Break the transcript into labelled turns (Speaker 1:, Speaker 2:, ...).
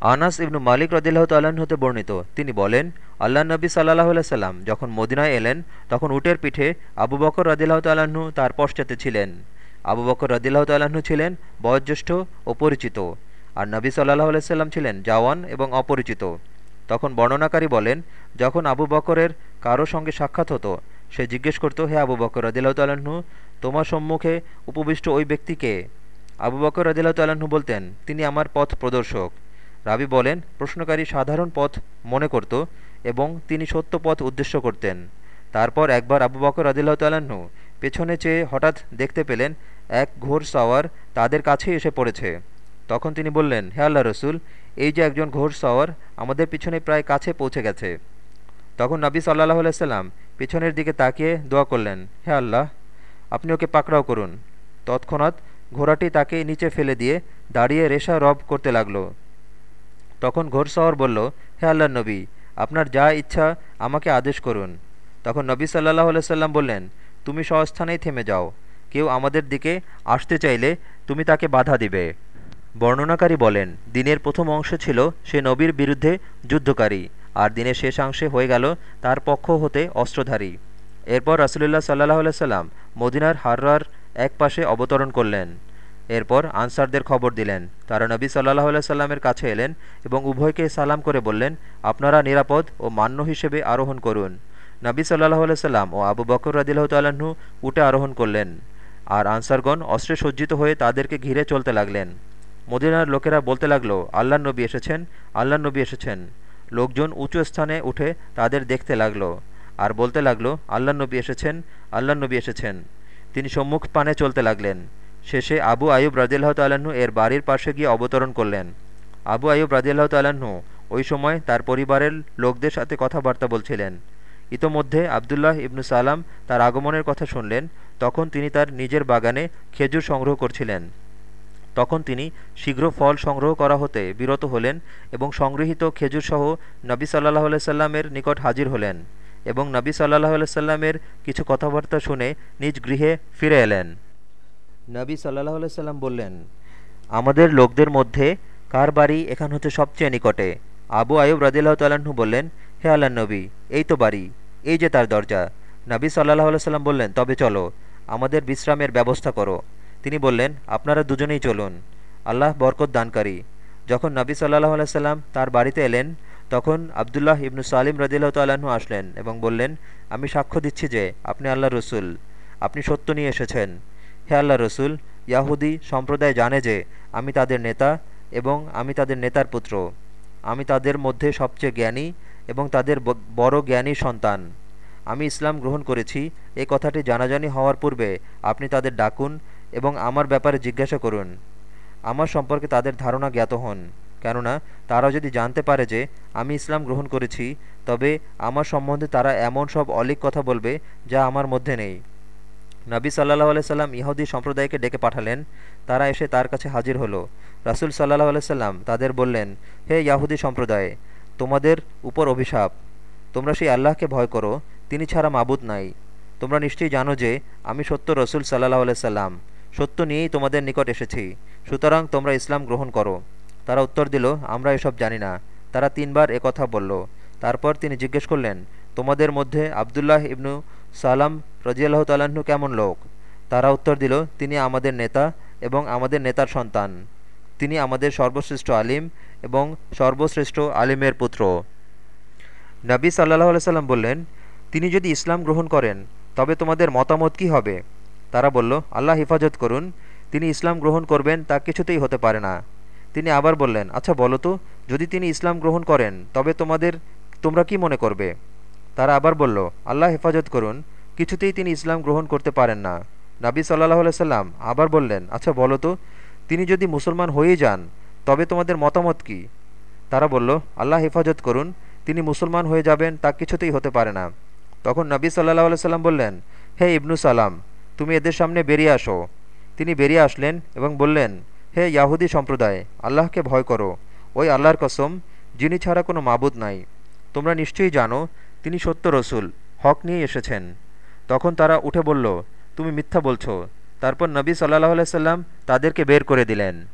Speaker 1: আনাস ইবনু মালিক রদিল্লাহ তাল্লাহ্ন হতে বর্ণিত। তিনি বলেন আল্লাহ নবী সাল্লাহ সাল্লাম যখন মদিনায় এলেন, তখন উটের পিঠে আবু বকর রদিল্লাহ তাল্লাহ্ন তার পশ্চাতে ছিলেন। আবু বকর রদিল্লাহ তাল্লাহ্ন ছিলেন বয়োজ্যেষ্ঠ ও পরিচিত। আর নবী সাল্লাহ সাল্লাম ছিলেন জাওয়ান এবং অপরিচিত। তখন বর্ণনাকারী বলেন, যখন আবু বকরের কারও সঙ্গে সাক্ষাৎ হতো, সে জিজ্ঞেস করত, হে আবু বকর রদিল্লাহ তাল্লাহ্ন তোমার সম্মুখে উপবিষ্ট ওই ব্যক্তিকে আবু বকর রদিল্লাহ তাল্লাহ্ন বলতেন, তিনি আমার পথ প্রদর্শক। রাবি বলেন, প্রশ্নকারী সাধারণ পথ মনে করত এবং তিনি সত্য পথ উদ্দেশ্য করতেন। তারপর একবার আবু বকর আদিল্লাহ তাল্লাহ্ন পেছনে চেয়ে হঠাৎ দেখতে পেলেন, এক ঘোর সাওয়ার তাদের কাছেই এসে পড়েছে। তখন তিনি বললেন, হে আল্লাহ রসুল, এই যে একজন ঘোর সাওয়ার আমাদের পিছনে প্রায় কাছে পৌঁছে গেছে। তখন নবী সাল্লাহ আলাইসাল্লাম পিছনের দিকে তাকিয়ে দোয়া করলেন, হে আল্লাহ, আপনি ওকে পাকড়াও করুন। তৎক্ষণাৎ ঘোড়াটি তাকে নিচে ফেলে দিয়ে দাঁড়িয়ে রেশা রব করতে লাগল। তখন ঘোরসাওয়ার বলল, হে আল্লাহ নবী, আপনার যা ইচ্ছা আমাকে আদেশ করুন। তখন নবী সাল্লাহ সাল্লাম বললেন, তুমি স্বস্থানেই থেমে যাও। কেউ আমাদের দিকে আসতে চাইলে তুমি তাকে বাধা দিবে। বর্ণনাকারী বলেন, দিনের প্রথম অংশ ছিল সে নবীর বিরুদ্ধে যুদ্ধকারী, আর দিনের শেষাংশে হয়ে গেল তার পক্ষ হতে অস্ত্রধারী। এরপর রাসুলুল্লাহ সাল্লাহ সাল্লাম মদিনার হাররার এক পাশে অবতরণ করলেন। এরপর আনসারদের খবর দিলেন। তারা নবী সাল্লাহ সাল্লামের কাছে এলেন এবং উভয়কে সালাম করে বললেন, আপনারা নিরাপদ ও মান্য হিসেবে আরোহণ করুন। নবী সাল্লাহ সাল্লাম ও আবু বকর রাদিল্লাহ তাল্লাহ্ন উটে আরোহণ করলেন আর আনসারগণ অস্ত্রে সজ্জিত হয়ে তাদেরকে ঘিরে চলতে লাগলেন। মদিনার লোকেরা বলতে লাগল আল্লাহ নবী এসেছেন আল্লাহ নবী এসেছেন। লোকজন উঁচু স্থানে উঠে তাদের দেখতে লাগল আর বলতে লাগল আল্লাহ নবী এসেছেন আল্লাহ নবী এসেছেন। তিনি সম্মুখ পানে চলতে লাগলেন। শেষে আবু আয়ুব রাজিল্লাহ তাল্লাহ্ন এর বাড়ির পাশে গিয়ে অবতরণ করলেন। আবু আয়ুব রাজিল্লাহ তাল্লাহ্ন ওই সময় তার পরিবারের লোকদের সাথে কথাবার্তা বলছিলেন। ইতোমধ্যে আবদুল্লাহ ইবনু সালাম তার আগমনের কথা শুনলেন, তখন তিনি তার নিজের বাগানে খেজুর সংগ্রহ করছিলেন। তখন তিনি শীঘ্র ফল সংগ্রহ করা হতে বিরত হলেন এবং সংগৃহীত খেজুরসহ নবী সাল্লাহ সাল্লামের নিকট হাজির হলেন এবং নবী সাল্লাহ সাল্লামের কিছু কথাবার্তা শুনে নিজ গৃহে ফিরে এলেন। নবী সাল্লাহ সাল্লাম বললেন, আমাদের লোকদের মধ্যে কার বাড়ি এখান হতে সবচেয়ে নিকটে? আবু আয়ুব রাজিল্লাহ তাল্লাহ্ন বললেন, হে আল্লাহ নবী, এই তো বাড়ি, এই যে তার দরজা। নবী সাল্লাহ সাল্লাম বললেন, তবে চলো, আমাদের বিশ্রামের ব্যবস্থা করো। তিনি বললেন, আপনারা দুজনেই চলুন, আল্লাহ বরকত দানকারী। যখন নবী সাল্লাহ সাল্লাম তার বাড়িতে এলেন, তখন আবদুল্লাহ ইবনু সালিম রদিল্লাহ তাল্লাহ্ন আসলেন এবং বললেন, আমি সাক্ষ্য দিচ্ছি যে আপনি আল্লাহ রসুল, আপনি সত্য নিয়ে এসেছেন। হে আল্লাহ রসুল, ইয়াহুদি সম্প্রদায় জানে যে আমি তাদের নেতা এবং আমি তাদের নেতার পুত্র। আমি তাদের মধ্যে সবচেয়ে জ্ঞানী এবং তাদের বড় জ্ঞানী সন্তান। আমি ইসলাম গ্রহণ করেছি এই কথাটি জানাজানি হওয়ার পূর্বে আপনি তাদের ডাকুন এবং আমার ব্যাপারে জিজ্ঞাসা করুন। আমার সম্পর্কে তাদের ধারণা জ্ঞাত হন, কেননা তারা যদি জানতে পারে যে আমি ইসলাম গ্রহণ করেছি, তবে আমার সম্বন্ধে তারা এমন সব অলিক কথা বলবে যা আমার মধ্যে নেই। নবী সাল্লাহ আলাইসাল্লাম ইহুদি সম্প্রদায়কে ডেকে পাঠালেন। তারা এসে তার কাছে হাজির হলো। রাসুল সাল্লাহ আলাইসাল্লাম তাদের বললেন, হে ইয়াহুদি সম্প্রদায়, তোমাদের উপর অভিশাপ। তোমরা সেই আল্লাহকে ভয় করো, তিনি ছাড়া মাবুদ নাই। তোমরা নিশ্চয়ই জানো যে, আমি সত্য রসুল সাল্লাহ আলাইসাল্লাম সত্য নিয়েই তোমাদের নিকট এসেছি। সুতরাং তোমরা ইসলাম গ্রহণ করো। তারা উত্তর দিল, আমরা এসব জানি না। তারা তিনবার একথা বলল। তারপর তিনি জিজ্ঞেস করলেন, তোমাদের মধ্যে আবদুল্লাহ ইবনু সালাম রজিয়াল্লাহ তাল্লাহ্ন কেমন লোক? তারা উত্তর দিল, তিনি আমাদের নেতা এবং আমাদের নেতার সন্তান। তিনি আমাদের সর্বশ্রেষ্ঠ আলিম এবং সর্বশ্রেষ্ঠ আলিমের পুত্র। নবী সাল্লাহ সাল্লাম বললেন, তিনি যদি ইসলাম গ্রহণ করেন, তবে তোমাদের মতামত কি হবে? তারা বলল, আল্লাহ হেফাজত করুন, তিনি ইসলাম গ্রহণ করবেন তা কিছুতেই হতে পারে না। তিনি আবার বললেন আচ্ছা বলো তো, যদি তিনি ইসলাম গ্রহণ করেন, তবে তোমাদের, তোমরা কি মনে করবে? তারা আবার বলল, আল্লাহ হেফাজত করুন, কিছুতেই তিনি ইসলাম গ্রহণ করতে পারেন না। নাবী সাল্লাহ সাল্লাম আবার বললেন আচ্ছা বলো তো, তিনি যদি মুসলমান হয়েই যান, তবে তোমাদের মতামত কি? তারা বলল, আল্লাহ হেফাজত করুন, তিনি মুসলমান হয়ে যাবেন, তা কিছুতেই হতে পারে না। তখন নবী সাল্লাহ সাল্লাম বললেন, হে ইবনু সালাম, তুমি এদের সামনে বেরিয়ে আসো। তিনি বেরিয়ে আসলেন এবং বললেন, হে ইয়াহুদি সম্প্রদায়, আল্লাহকে ভয় করো। ওই আল্লাহর কসম, যিনি ছাড়া কোনো মাবুদ নাই। তোমরা নিশ্চয়ই জানো তিনি সত্য রসুল, হক নিয়ে এসেছেন। তখন তারা উঠে বলল, তুমি মিথ্যা বলছো। তারপর নবী সাল্লাহ সাল্লাম তাদেরকে বের করে দিলেন।